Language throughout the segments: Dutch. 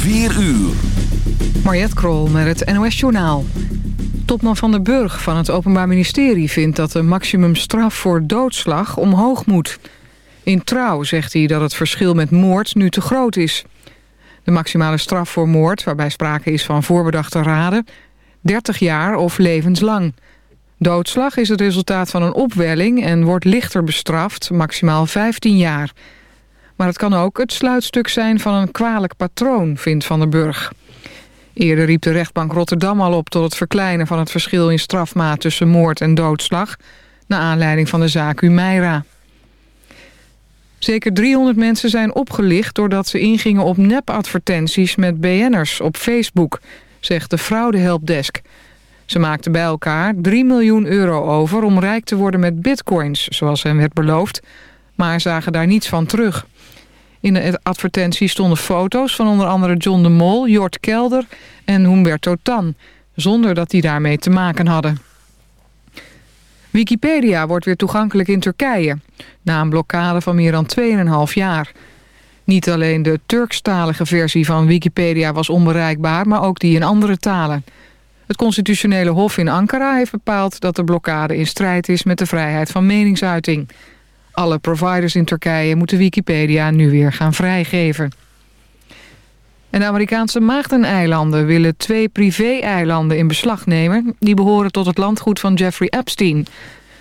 4 uur. Mariette Krol met het NOS Journaal. Topman van den Burg van het Openbaar Ministerie vindt dat de maximumstraf voor doodslag omhoog moet. In trouw zegt hij dat het verschil met moord nu te groot is. De maximale straf voor moord, waarbij sprake is van voorbedachte raden... 30 jaar of levenslang. Doodslag is het resultaat van een opwelling en wordt lichter bestraft, maximaal 15 jaar... Maar het kan ook het sluitstuk zijn van een kwalijk patroon, vindt Van der Burg. Eerder riep de rechtbank Rotterdam al op tot het verkleinen van het verschil in strafmaat tussen moord en doodslag, na aanleiding van de zaak Humeira. Zeker 300 mensen zijn opgelicht doordat ze ingingen op nepadvertenties met BN'ers op Facebook, zegt de fraudehelpdesk. Ze maakten bij elkaar 3 miljoen euro over om rijk te worden met bitcoins, zoals hen werd beloofd, maar zagen daar niets van terug. In de advertentie stonden foto's van onder andere John de Mol, Jort Kelder en Humberto Tan... zonder dat die daarmee te maken hadden. Wikipedia wordt weer toegankelijk in Turkije... na een blokkade van meer dan 2,5 jaar... Niet alleen de Turkstalige versie van Wikipedia was onbereikbaar... maar ook die in andere talen. Het constitutionele hof in Ankara heeft bepaald dat de blokkade in strijd is... met de vrijheid van meningsuiting. Alle providers in Turkije moeten Wikipedia nu weer gaan vrijgeven. En de Amerikaanse Maagdeneilanden willen twee privé-eilanden in beslag nemen... die behoren tot het landgoed van Jeffrey Epstein.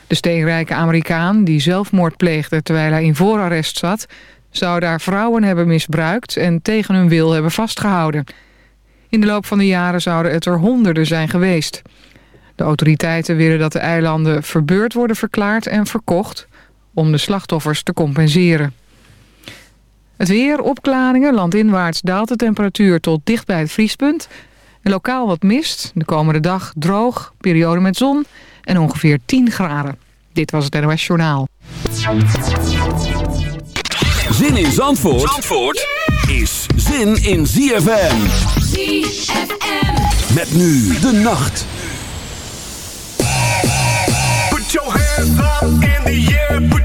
De steenrijke Amerikaan, die zelfmoord pleegde terwijl hij in voorarrest zat... zou daar vrouwen hebben misbruikt en tegen hun wil hebben vastgehouden. In de loop van de jaren zouden het er honderden zijn geweest. De autoriteiten willen dat de eilanden verbeurd worden verklaard en verkocht om de slachtoffers te compenseren. Het weer, opklaringen, landinwaarts daalt de temperatuur tot dicht bij het vriespunt. En lokaal wat mist, de komende dag droog, periode met zon en ongeveer 10 graden. Dit was het NOS Journaal. Zin in Zandvoort, Zandvoort is zin in ZFM. ZFM. Met nu de nacht.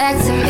back to me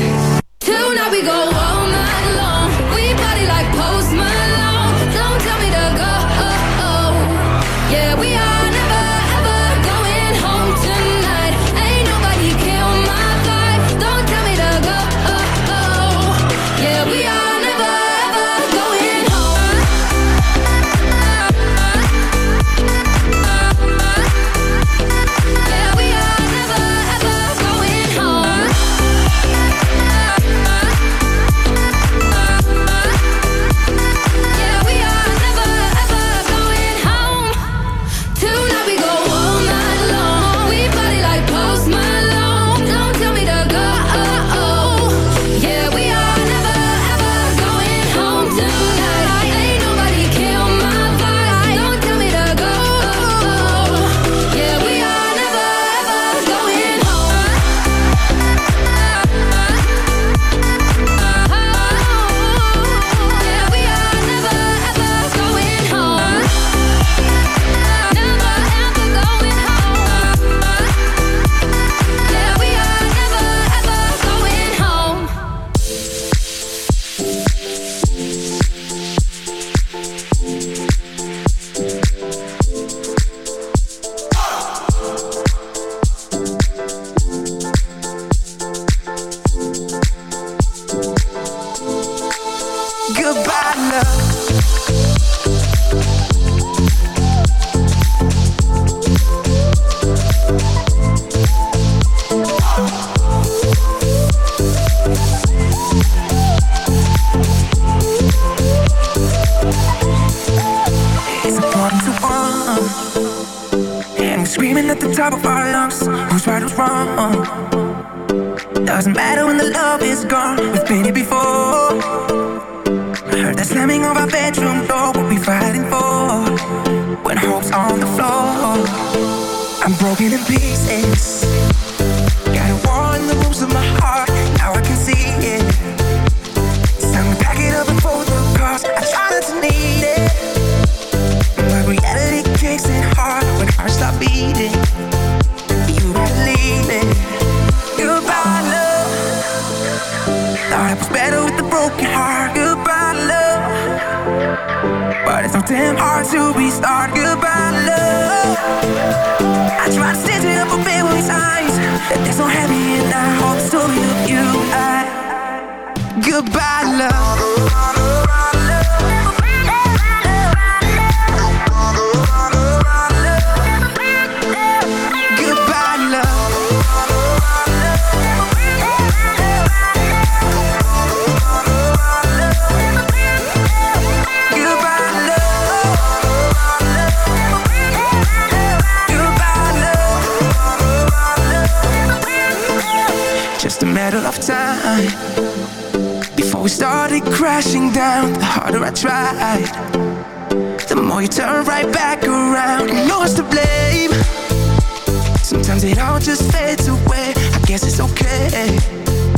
guess it's okay.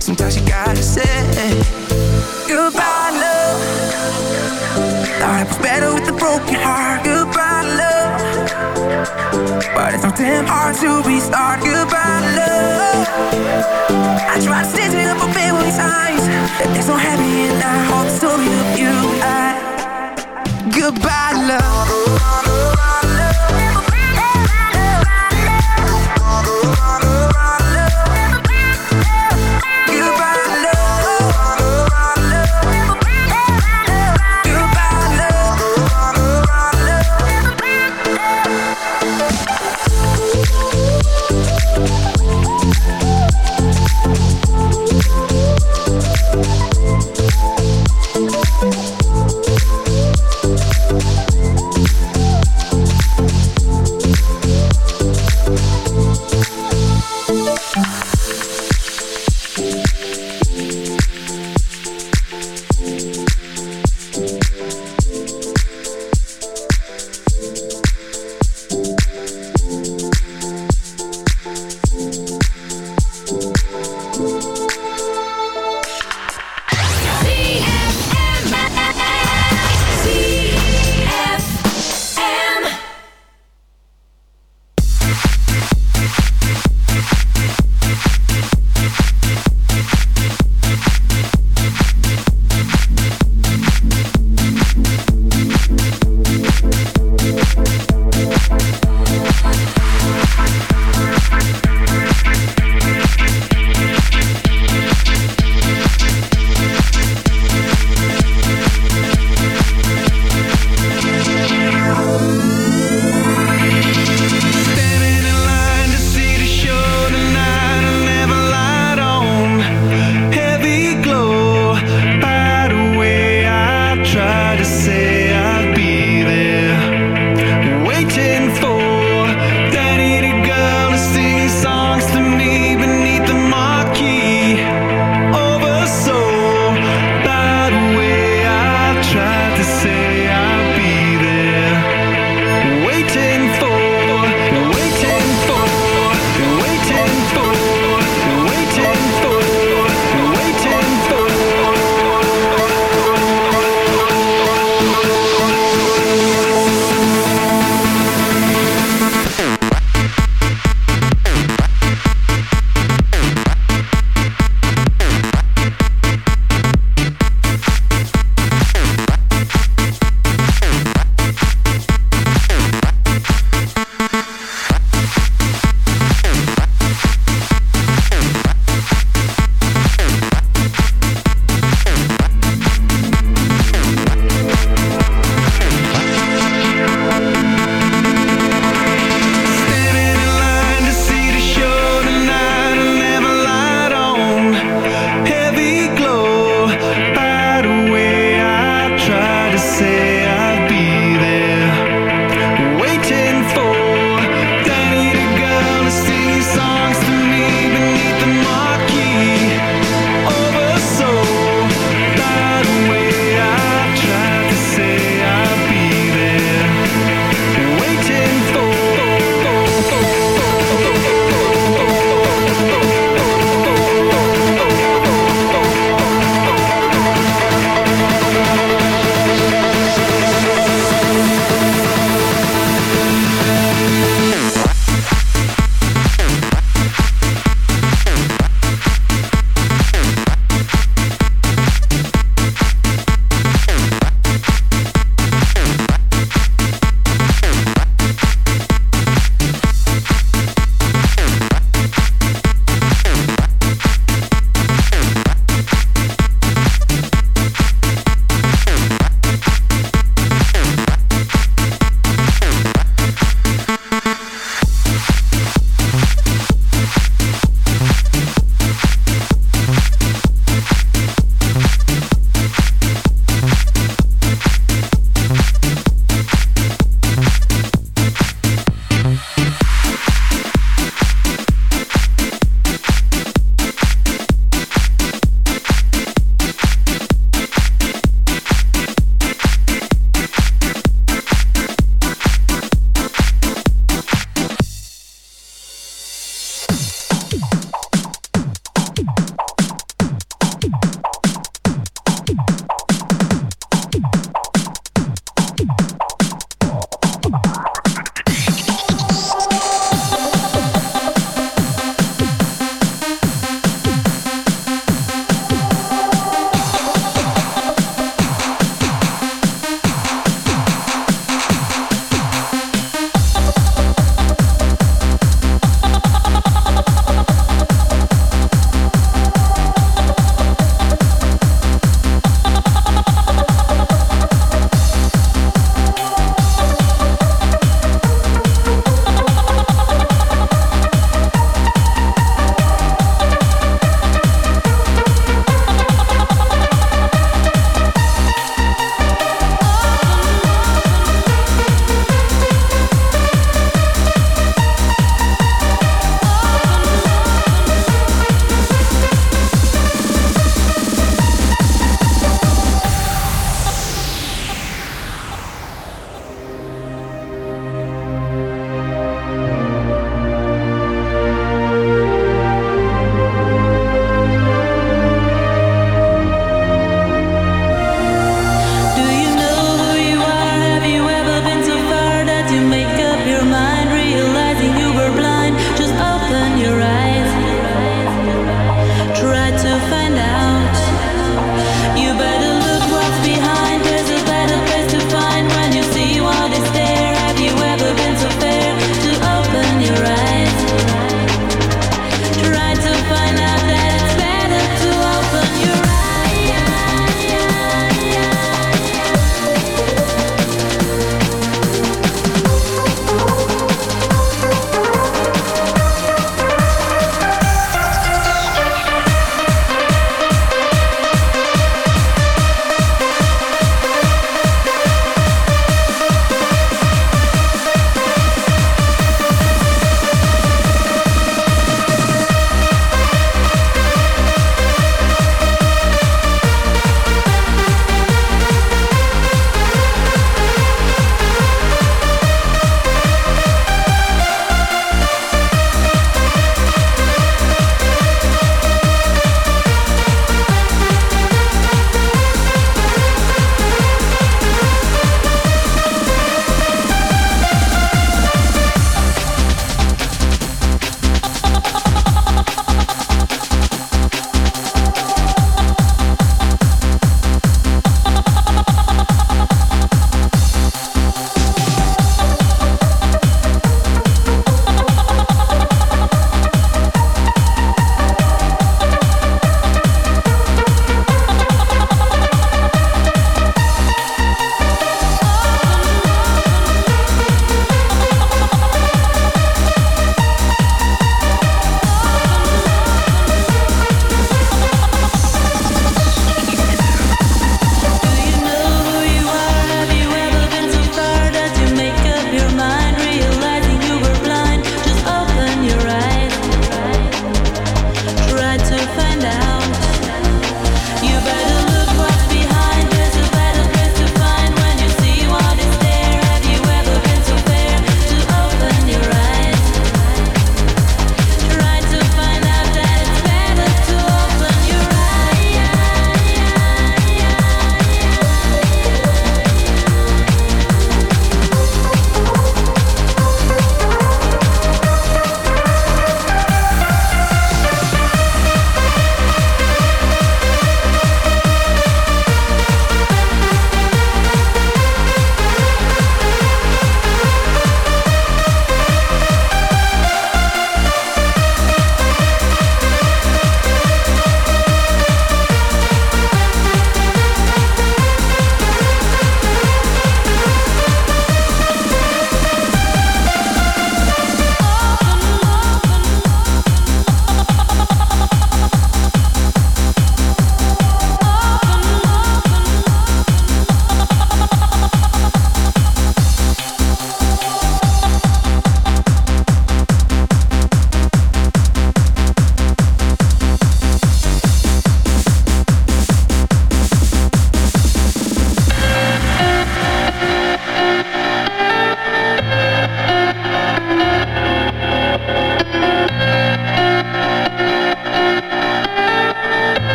Sometimes you gotta say goodbye, love. i it was better with a broken heart. Goodbye, love. But it's so damn hard to restart. Goodbye, love. I tried to stitch it up a million times. It's so happy, and I hope the story of you. I goodbye, love.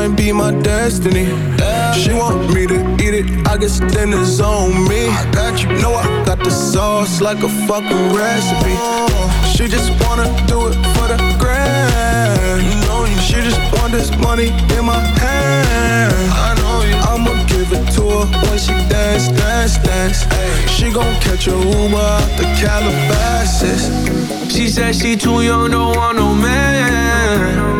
might be my destiny. She want me to eat it, I guess then it's on me. I got you, know I got the sauce like a fucking recipe. Oh. She just wanna do it for the grand. You know you. She just want this money in my hand. I know you. I'ma give it to her when she dance, dance, dance. Ay. She gon' catch a Uber out the Calabasas. She said she too young, don't want no man.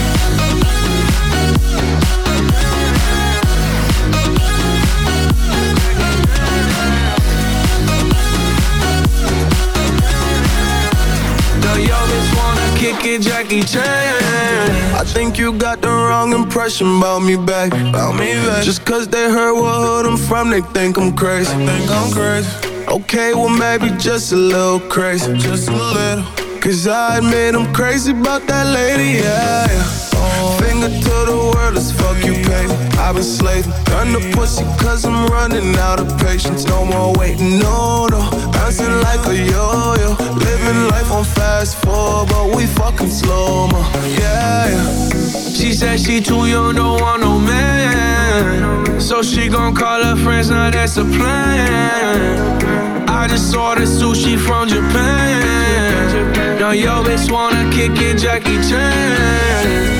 Jackie Chan. I think you got the wrong impression about me back. About me back. Just cause they heard what hood I'm from, they think I'm crazy. Think I'm crazy. Okay, well maybe just a little crazy. Just a little. Cause I admit I'm crazy about that lady, yeah. yeah it to the world is fuck you pay. I've been slaving, turn the pussy cause I'm running out of patience. No more waiting, no, no. Dancing like a yo-yo. Living life on fast forward, but we fucking slow-mo. Yeah, yeah. She said she too young, don't want no man. So she gon' call her friends, now that's a plan. I just ordered sushi from Japan. Now yo bitch wanna kick it, Jackie Chan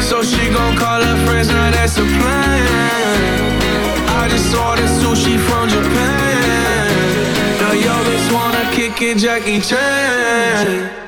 So she gon' call her friends, now that's a plan I just ordered sushi from Japan Now you always wanna kick it, Jackie Chan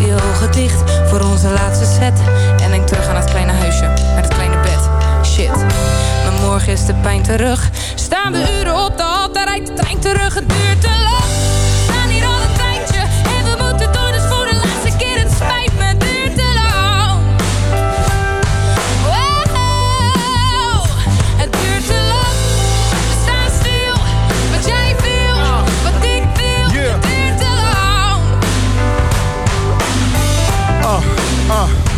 je ogen dicht voor onze laatste set. En denk terug aan het kleine huisje, met het kleine bed. Shit, maar morgen is de pijn terug. Staan we uren op de hal, rijdt de trein terug, het duurt te lang. uh, uh.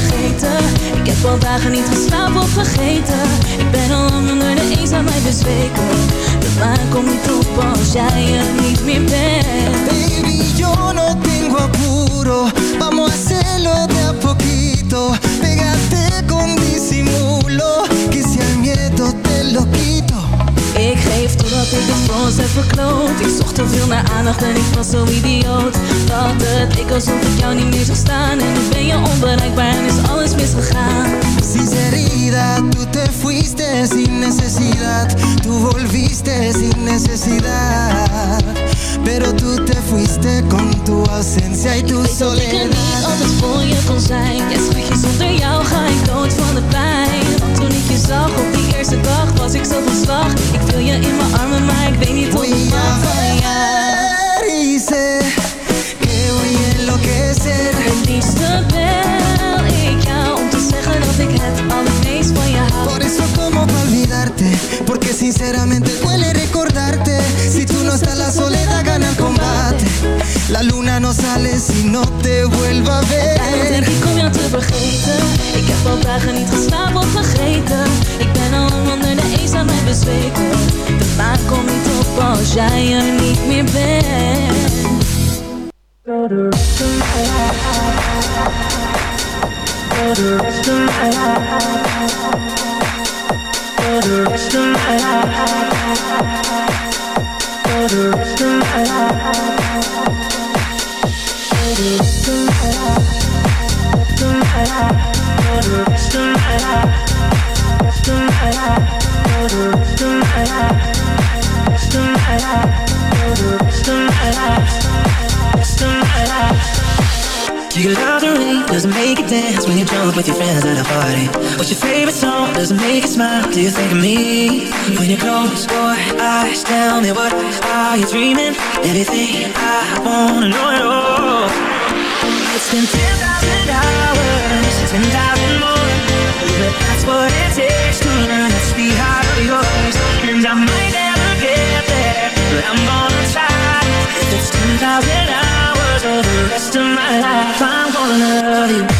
vergeten Ik heb vandaag dagen niet geslapen of vergeten Ik ben al lang onder de aan mij bezweken De waar komt niet jij niet meer bent Baby, yo no tengo apuro Vamos a hacerlo de a poquito Pégate con disimulo Que si al miedo te lo quito ik geef totdat ik het voor ons heb verkloot Ik zocht te veel naar aandacht en ik was zo idioot Dat het ik alsof ik jou niet meer zou staan En ik ben je onbereikbaar en is alles misgegaan Sinceridad, tu te fuiste sin necesidad Tu volviste sin necesidad Pero tu te fuiste con tu ausencia y tu soledad Ik weet dat ik er niet altijd voor je kon zijn Ja schatje, zonder jou ga ik dood van de pijn Want toen ik je zag op eerste dag was ik zo van slag. Ik wil je in mijn armen, maar ik weet niet hoe ik maak van jou. que voy a enloquecer. Het liefste bel ik jou om te zeggen dat ik het allermeest van je hou. Por eso como pa olvidarte, porque sinceramente duele recordarte. Si tú no estás la soledad gana el combate. La luna no sale si no te vuelva a ver. Daarom denk ik om jou te vergeten. Ik heb al dagen niet geslapen of vergeten. Ik en al onder de eenzaamheid bezweken. De maan komt niet op als jij er niet meer bent. You love the rain, doesn't make you dance when you jump with your friends at a party. What's your favorite song? Doesn't make you smile. Do you think of me? When you close your eyes, tell me what are you dreaming? Everything I wanna know at all. It's been ten thousand hours, ten thousand more what it takes to learn to be out of your And I might never get there, I'm gonna try. it's hours the rest of my life, I'm gonna love you.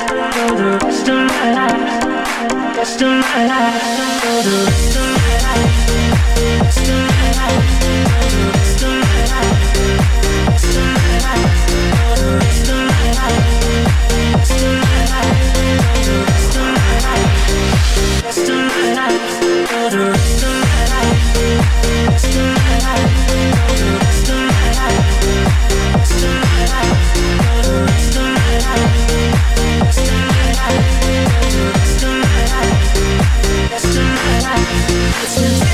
rest of For the rest of my life. For the rest of my life. For the rest of my life. For the rest of my life. For the rest of my life. For the rest of my life. For the rest of my life. For the rest of my life. It's just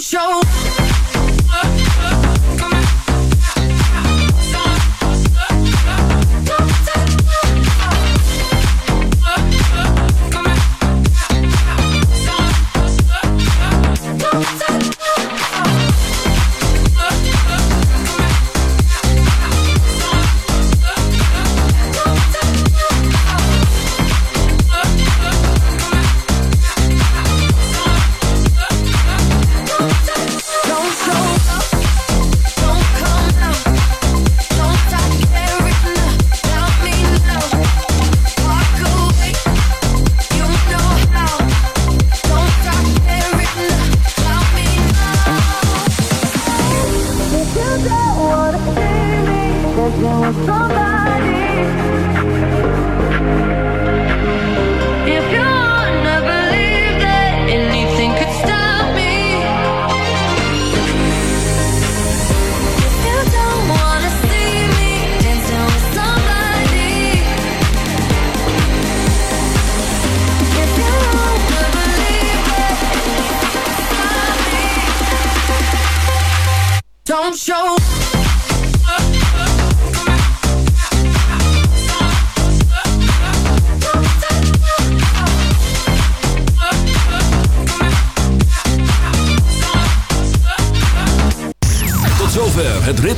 show.